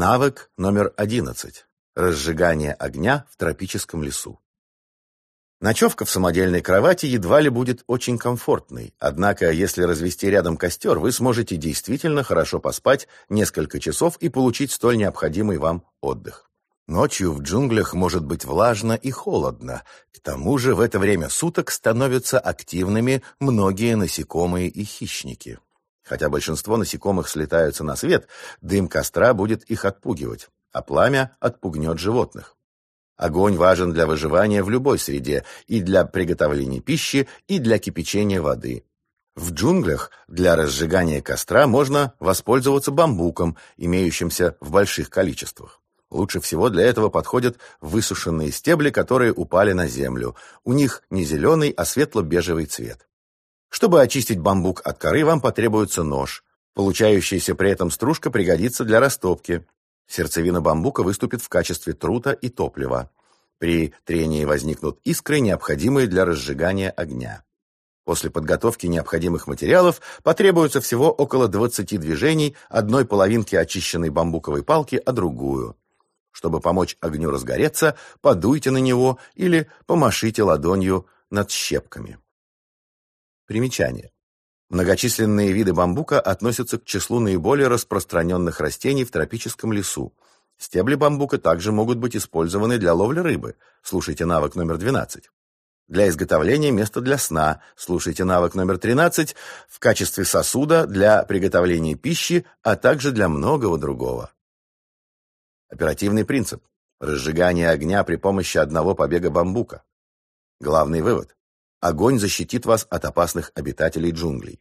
Навык номер 11. Разжигание огня в тропическом лесу. Ночевка в самодельной кровати едва ли будет очень комфортной, однако если развести рядом костер, вы сможете действительно хорошо поспать несколько часов и получить столь необходимый вам отдых. Ночью в джунглях может быть влажно и холодно. К тому же в это время суток становятся активными многие насекомые и хищники. Хотя большинство насекомых слетаются на свет, дым костра будет их отпугивать, а пламя отпугнет животных. Огонь важен для выживания в любой среде, и для приготовления пищи, и для кипячения воды. В джунглях для разжигания костра можно воспользоваться бамбуком, имеющимся в больших количествах. Лучше всего для этого подходят высушенные стебли, которые упали на землю. У них не зеленый, а светло-бежевый цвет. Чтобы очистить бамбук от коры, вам потребуется нож. Получающаяся при этом стружка пригодится для растопки. Сердцевина бамбука выступит в качестве трута и топлива. При трении возникнут искры, необходимые для разжигания огня. После подготовки необходимых материалов потребуется всего около 20 движений одной половинки очищенной бамбуковой палки, а другую. Чтобы помочь огню разгореться, подуйте на него или помашите ладонью над щепками. Примечание. Многочисленные виды бамбука относятся к числу наиболее распространенных растений в тропическом лесу. Стебли бамбука также могут быть использованы для ловли рыбы. Слушайте навык номер 12. Для изготовления места для сна. Слушайте навык номер 13. В качестве сосуда для приготовления пищи, а также для многого другого. Оперативный принцип. Разжигание огня при помощи одного побега бамбука. Главный вывод. Огонь защитит вас от опасных обитателей джунглей.